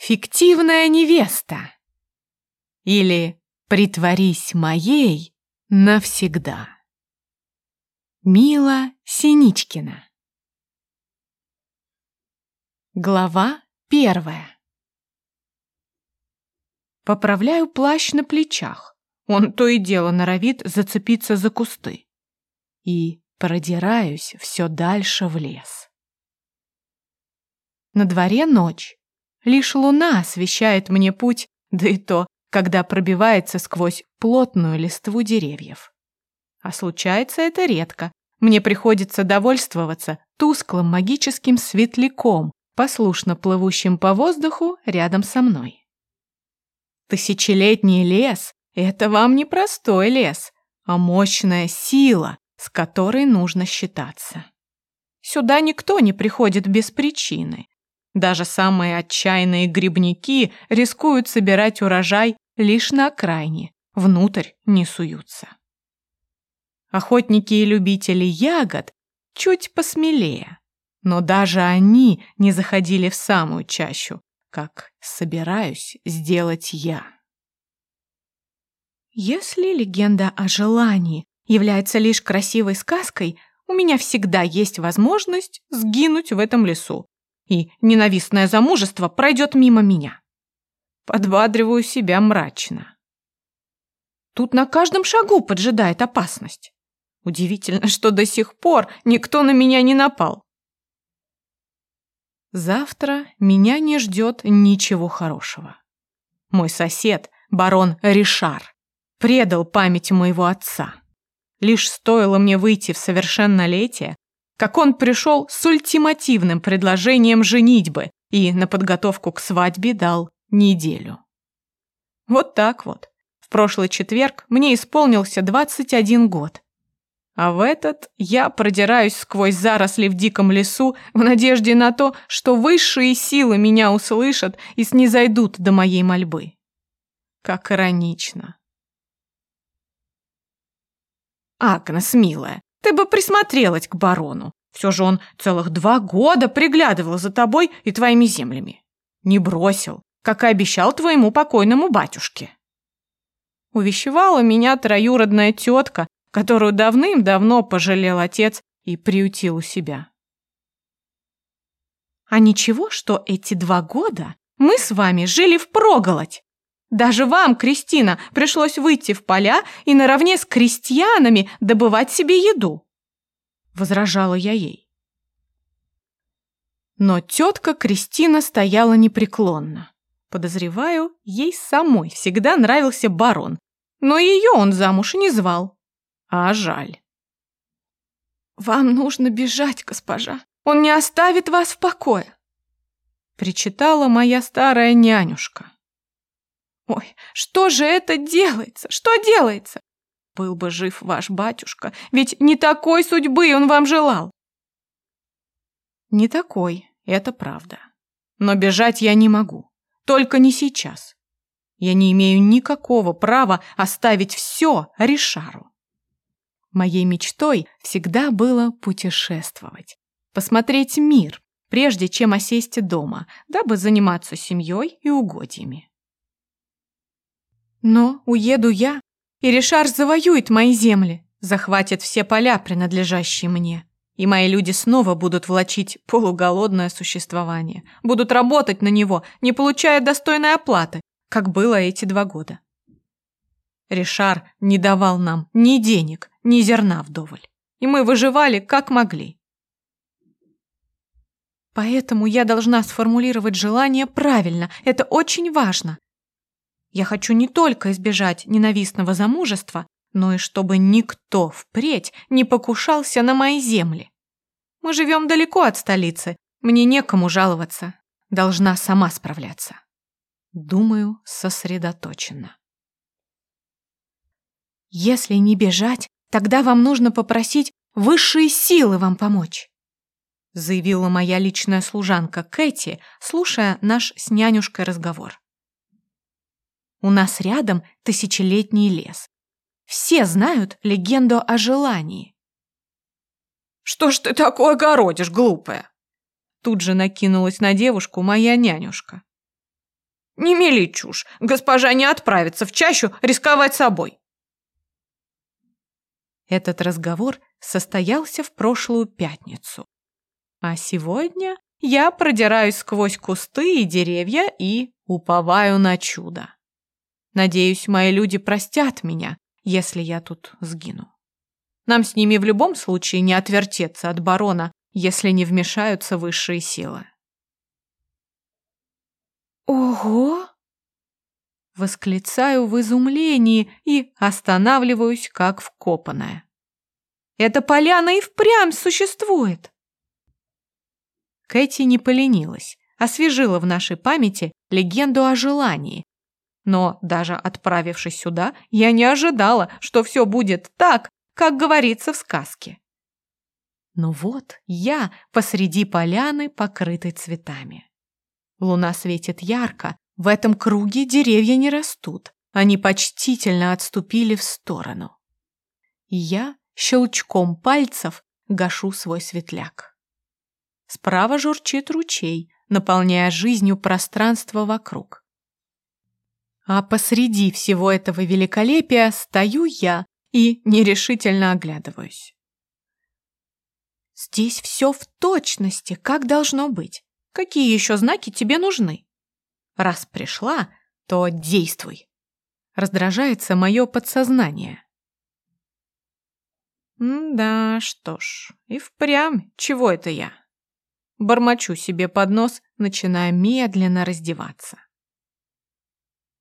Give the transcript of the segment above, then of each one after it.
Фиктивная невеста. Или притворись моей навсегда. Мила Синичкина. Глава первая. Поправляю плащ на плечах. Он то и дело норовит зацепиться за кусты. И продираюсь все дальше в лес. На дворе ночь. Лишь луна освещает мне путь, да и то, когда пробивается сквозь плотную листву деревьев. А случается это редко. Мне приходится довольствоваться тусклым магическим светляком, послушно плывущим по воздуху рядом со мной. Тысячелетний лес — это вам не простой лес, а мощная сила, с которой нужно считаться. Сюда никто не приходит без причины. Даже самые отчаянные грибники рискуют собирать урожай лишь на окраине, внутрь не суются. Охотники и любители ягод чуть посмелее, но даже они не заходили в самую чащу, как собираюсь сделать я. Если легенда о желании является лишь красивой сказкой, у меня всегда есть возможность сгинуть в этом лесу, и ненавистное замужество пройдет мимо меня. Подбадриваю себя мрачно. Тут на каждом шагу поджидает опасность. Удивительно, что до сих пор никто на меня не напал. Завтра меня не ждет ничего хорошего. Мой сосед, барон Ришар, предал память моего отца. Лишь стоило мне выйти в совершеннолетие, как он пришел с ультимативным предложением женитьбы и на подготовку к свадьбе дал неделю. Вот так вот. В прошлый четверг мне исполнился 21 год. А в этот я продираюсь сквозь заросли в диком лесу в надежде на то, что высшие силы меня услышат и снизойдут до моей мольбы. Как иронично. Агнес, милая, ты бы присмотрелась к барону. Все же он целых два года приглядывал за тобой и твоими землями. Не бросил, как и обещал твоему покойному батюшке. Увещевала меня троюродная тетка, которую давным-давно пожалел отец и приютил у себя. А ничего, что эти два года мы с вами жили впроголодь. Даже вам, Кристина, пришлось выйти в поля и наравне с крестьянами добывать себе еду. Возражала я ей. Но тетка Кристина стояла непреклонно. Подозреваю, ей самой всегда нравился барон, но ее он замуж не звал. А жаль. «Вам нужно бежать, госпожа. Он не оставит вас в покое», — причитала моя старая нянюшка. Ой, что же это делается? Что делается? Был бы жив ваш батюшка, ведь не такой судьбы он вам желал. Не такой, это правда. Но бежать я не могу. Только не сейчас. Я не имею никакого права оставить все Ришару. Моей мечтой всегда было путешествовать, посмотреть мир, прежде чем осесть дома, дабы заниматься семьей и угодьями. Но уеду я, и Ришар завоюет мои земли, захватит все поля, принадлежащие мне. И мои люди снова будут влачить полуголодное существование, будут работать на него, не получая достойной оплаты, как было эти два года. Ришар не давал нам ни денег, ни зерна вдоволь, и мы выживали как могли. Поэтому я должна сформулировать желание правильно, это очень важно, я хочу не только избежать ненавистного замужества, но и чтобы никто впредь не покушался на мои земли. Мы живем далеко от столицы, мне некому жаловаться, должна сама справляться. Думаю, сосредоточенно. Если не бежать, тогда вам нужно попросить высшие силы вам помочь, заявила моя личная служанка Кэти, слушая наш с нянюшкой разговор. У нас рядом тысячелетний лес. Все знают легенду о желании. «Что ж ты такое городишь, глупая?» Тут же накинулась на девушку моя нянюшка. Не мели чушь. Госпожа не отправится в чащу рисковать собой. Этот разговор состоялся в прошлую пятницу. А сегодня я продираюсь сквозь кусты и деревья и уповаю на чудо. Надеюсь, мои люди простят меня, если я тут сгину. Нам с ними в любом случае не отвертеться от барона, если не вмешаются высшие силы. «Ого!» Восклицаю в изумлении и останавливаюсь, как вкопанная. «Эта поляна и впрямь существует!» Кэти не поленилась, освежила в нашей памяти легенду о желании. Но даже отправившись сюда, я не ожидала, что все будет так, как говорится в сказке. Но вот я посреди поляны, покрытой цветами. Луна светит ярко, в этом круге деревья не растут, они почтительно отступили в сторону. Я щелчком пальцев гашу свой светляк. Справа журчит ручей, наполняя жизнью пространство вокруг. А посреди всего этого великолепия стою я и нерешительно оглядываюсь. Здесь все в точности, как должно быть. Какие еще знаки тебе нужны? Раз пришла, то действуй. Раздражается мое подсознание. да, что ж, и впрямь, чего это я? Бормочу себе под нос, начиная медленно раздеваться.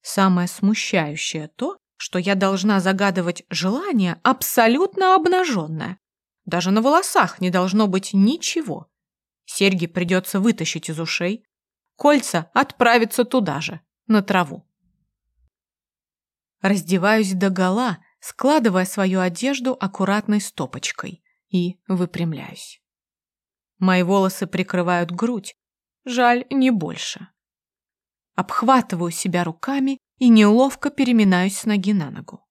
Самое смущающее то, что я должна загадывать желание абсолютно обнаженное. Даже на волосах не должно быть ничего. Серьги придется вытащить из ушей, кольца отправиться туда же, на траву. Раздеваюсь догола, складывая свою одежду аккуратной стопочкой и выпрямляюсь. Мои волосы прикрывают грудь, жаль, не больше. Обхватываю себя руками и неловко переминаюсь с ноги на ногу.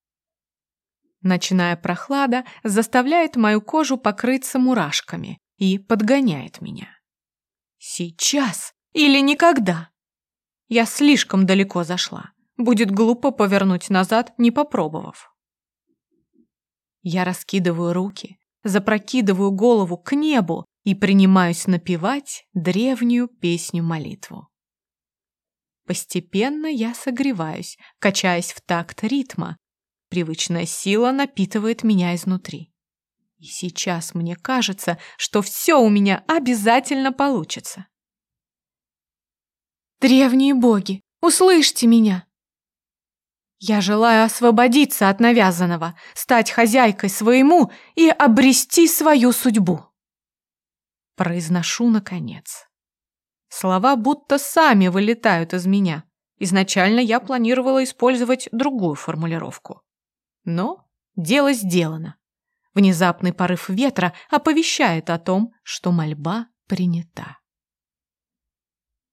Ночная прохлада заставляет мою кожу покрыться мурашками, и подгоняет меня. Сейчас или никогда. Я слишком далеко зашла. Будет глупо повернуть назад, не попробовав. Я раскидываю руки, запрокидываю голову к небу и принимаюсь напевать древнюю песню-молитву. Постепенно я согреваюсь, качаясь в такт ритма. Привычная сила напитывает меня изнутри. И сейчас мне кажется, что все у меня обязательно получится. Древние боги, услышьте меня! Я желаю освободиться от навязанного, стать хозяйкой своему и обрести свою судьбу. Произношу наконец. Слова будто сами вылетают из меня. Изначально я планировала использовать другую формулировку. Но дело сделано. Внезапный порыв ветра оповещает о том, что мольба принята.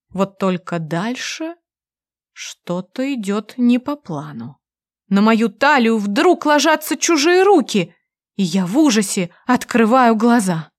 Вот только дальше что-то идет не по плану. На мою талию вдруг ложатся чужие руки, и я в ужасе открываю глаза.